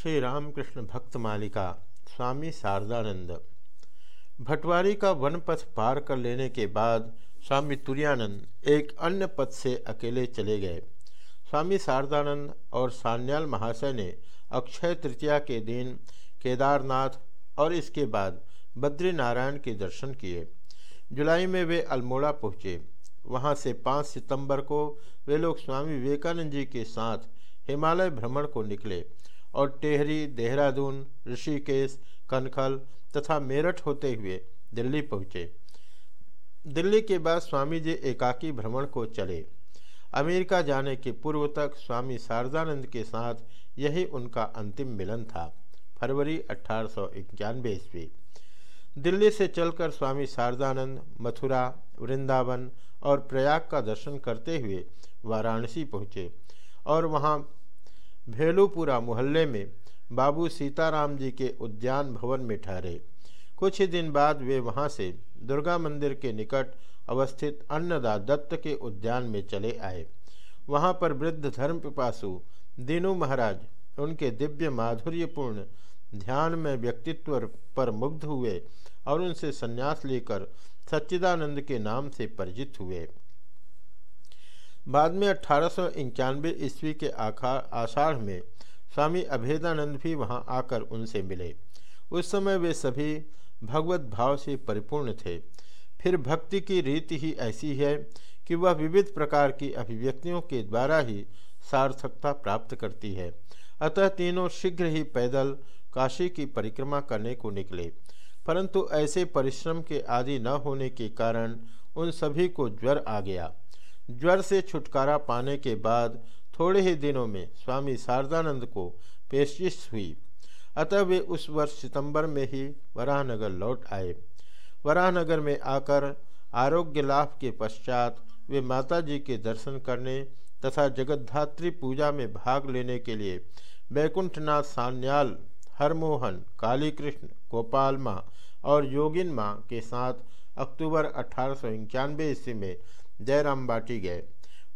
श्री रामकृष्ण भक्त मालिका स्वामी शारदानंद। भटवारी का वन पथ पार कर लेने के बाद स्वामी तुरानंद एक अन्य पथ से अकेले चले गए। स्वामी शारदानंद और सान्याल महाशय ने अक्षय तृतीया के दिन केदारनाथ और इसके बाद बद्रीनारायण के दर्शन किए। जुलाई में वे अल्मोड़ा पहुँचे। वहाँ से 5 सितंबर को वे लोग स्वामी विवेकानंद जी के साथ हिमालय भ्रमण को निकले। और टेहरी, देहरादून, ऋषिकेश, कनखल तथा मेरठ होते हुए दिल्ली पहुँचे। दिल्ली के बाद स्वामी जी एकाकी भ्रमण को चले। अमेरिका जाने के पूर्व तक स्वामी शारदानंद के साथ यही उनका अंतिम मिलन था। फरवरी अठारह सौ ईस्वी। दिल्ली से चलकर स्वामी शारदानंद, मथुरा, वृंदावन और प्रयाग का दर्शन करते हुए वाराणसी पहुँचे और वहाँ भेलूपुरा मोहल्ले में बाबू सीताराम जी के उद्यान भवन में ठहरे। कुछ ही दिन बाद वे वहाँ से दुर्गा मंदिर के निकट अवस्थित अन्नदा दत्त के उद्यान में चले आए। वहाँ पर वृद्ध धर्म पिपासु दीनू महाराज, उनके दिव्य माधुर्यपूर्ण ध्यान में व्यक्तित्व पर मुग्ध हुए और उनसे संन्यास लेकर सच्चिदानंद के नाम से परिचित हुए। बाद में अठारह सौ ईस्वी के आषाढ़ में स्वामी अभेदानंद भी वहाँ आकर उनसे मिले। उस समय वे सभी भगवत भाव से परिपूर्ण थे। फिर भक्ति की रीति ही ऐसी है कि वह विविध प्रकार की अभिव्यक्तियों के द्वारा ही सार्थकता प्राप्त करती है। अतः तीनों शीघ्र ही पैदल काशी की परिक्रमा करने को निकले। परंतु ऐसे परिश्रम के आदि न होने के कारण उन सभी को ज्वर आ गया। ज्वर से छुटकारा पाने के बाद थोड़े ही दिनों में स्वामी शारदानंद को पेशिश हुई। अतः वे उस वर्ष सितंबर में ही वराहनगर लौट आए। वराहनगर में आकर आरोग्य लाभ के पश्चात वे माता जी के दर्शन करने तथा जगद्धात्री पूजा में भाग लेने के लिए बैकुंठनाथ सान्याल, हरमोहन काली कृष्ण गोपाल माँ और योगिन माँ के साथ अक्टूबर अठारह ईस्वी में जयराम बाटी गए।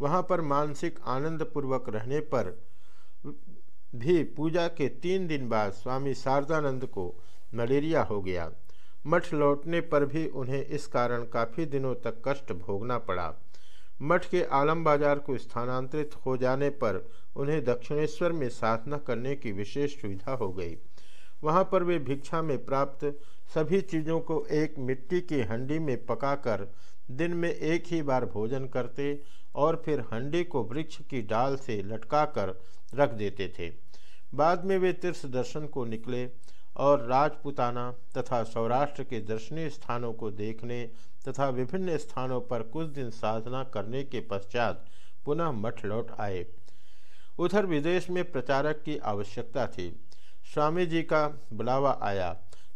वहाँ पर मानसिक आनंद पूर्वक रहने पर भी पूजा के तीन दिन बाद स्वामी शारदानंद को मलेरिया हो गया। मठ लौटने पर भी उन्हें इस कारण काफ़ी दिनों तक कष्ट भोगना पड़ा। मठ के आलम बाज़ार को स्थानांतरित हो जाने पर उन्हें दक्षिणेश्वर में साधना करने की विशेष सुविधा हो गई। वहाँ पर वे भिक्षा में प्राप्त सभी चीज़ों को एक मिट्टी की हंडी में पकाकर दिन में एक ही बार भोजन करते और फिर हंडी को वृक्ष की डाल से लटकाकर रख देते थे। बाद में वे तीर्थ दर्शन को निकले और राजपुताना तथा सौराष्ट्र के दर्शनीय स्थानों को देखने तथा विभिन्न स्थानों पर कुछ दिन साधना करने के पश्चात पुनः मठ लौट आए। उधर विदेश में प्रचारक की आवश्यकता थी। स्वामी जी का बुलावा आया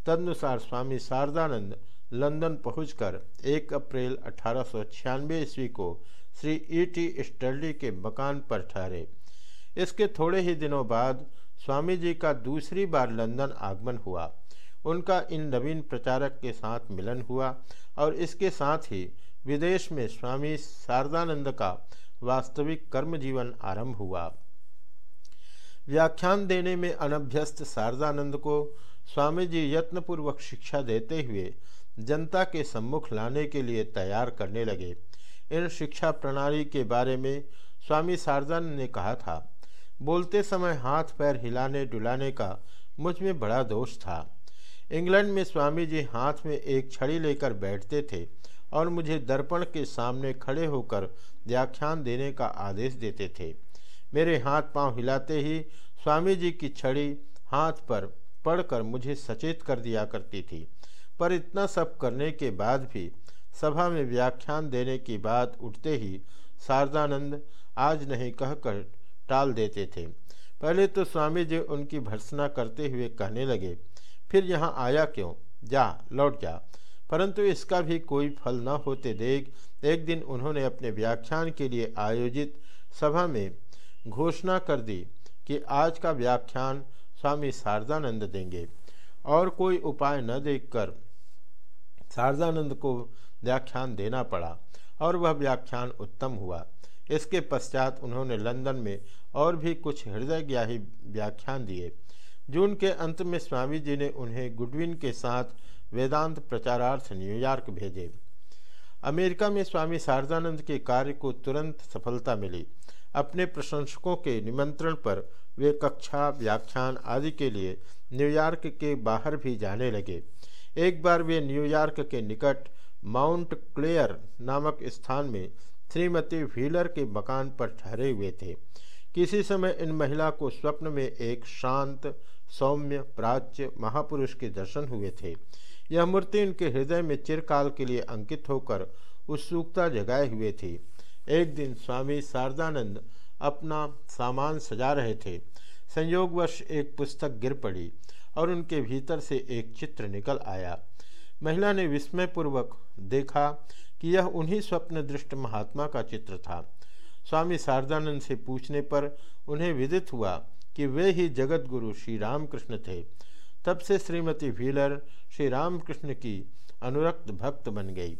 तदनुसार स्वामी शारदानंद लंदन पहुंचकर 1 अप्रैल अठारह ईस्वी को श्री ई टी स्टर्डी के मकान पर ठहरे। इसके थोड़े ही दिनों बाद स्वामी जी का दूसरी बार लंदन आगमन हुआ। उनका इन नवीन प्रचारक के साथ मिलन हुआ और इसके साथ ही विदेश में स्वामी शारदानंद का वास्तविक कर्म जीवन आरंभ हुआ। व्याख्यान देने में अनभ्यस्त शारदानंद को स्वामी जी यत्नपूर्वक शिक्षा देते हुए जनता के सम्मुख लाने के लिए तैयार करने लगे। इन शिक्षा प्रणाली के बारे में स्वामी शारदानंद ने कहा था, बोलते समय हाथ पैर हिलाने डुलाने का मुझमें बड़ा दोष था। इंग्लैंड में स्वामी जी हाथ में एक छड़ी लेकर बैठते थे और मुझे दर्पण के सामने खड़े होकर व्याख्यान देने का आदेश देते थे। मेरे हाथ पाँव हिलाते ही स्वामी जी की छड़ी हाथ पर पड़कर मुझे सचेत कर दिया करती थी। पर इतना सब करने के बाद भी, सभा में व्याख्यान देने की बात उठते ही शारदानंद आज नहीं कहकर टाल देते थे। पहले तो स्वामी जी उनकी भर्सना करते हुए कहने लगे, फिर यहाँ आया क्यों? जा, लौट जा। परंतु इसका भी कोई फल न होते देख एक दिन उन्होंने अपने व्याख्यान के लिए आयोजित सभा में घोषणा कर दी कि आज का व्याख्यान स्वामी शारदानंद देंगे। और कोई उपाय न देखकर शारदानंद को व्याख्यान देना पड़ा और वह व्याख्यान उत्तम हुआ। इसके पश्चात उन्होंने लंदन में और भी कुछ हृदय व्याख्यान दिए। जून के अंत में स्वामी जी ने उन्हें गुडविन के साथ वेदांत प्रचारार्थ न्यूयॉर्क भेजे। अमेरिका में स्वामी शारदानंद के कार्य को तुरंत सफलता मिली। अपने प्रशंसकों के निमंत्रण पर वे कक्षा, व्याख्यान आदि के लिए न्यूयॉर्क के बाहर भी जाने लगे। एक बार वे न्यूयॉर्क के निकट माउंट क्लेयर नामक स्थान में श्रीमती व्हीलर के मकान पर ठहरे हुए थे। किसी समय इन महिला को स्वप्न में एक शांत सौम्य, प्राच्य, महापुरुष के दर्शन हुए थे। यह मूर्ति उनके हृदय में चिरकाल के लिए अंकित होकर उत्सुकता जगाए हुए थी। एक दिन स्वामी शारदानंद अपना सामान सजा रहे थे। संयोगवश एक पुस्तक गिर पड़ी और उनके भीतर से एक चित्र निकल आया। महिला ने विस्मयपूर्वक देखा कि यह उन्हीं स्वप्न दृष्ट महात्मा का चित्र था। स्वामी शारदानंद से पूछने पर उन्हें विदित हुआ कि वे ही जगत गुरु श्री रामकृष्ण थे। तब से श्रीमती व्हीलर श्री रामकृष्ण की अनुरक्त भक्त बन गई।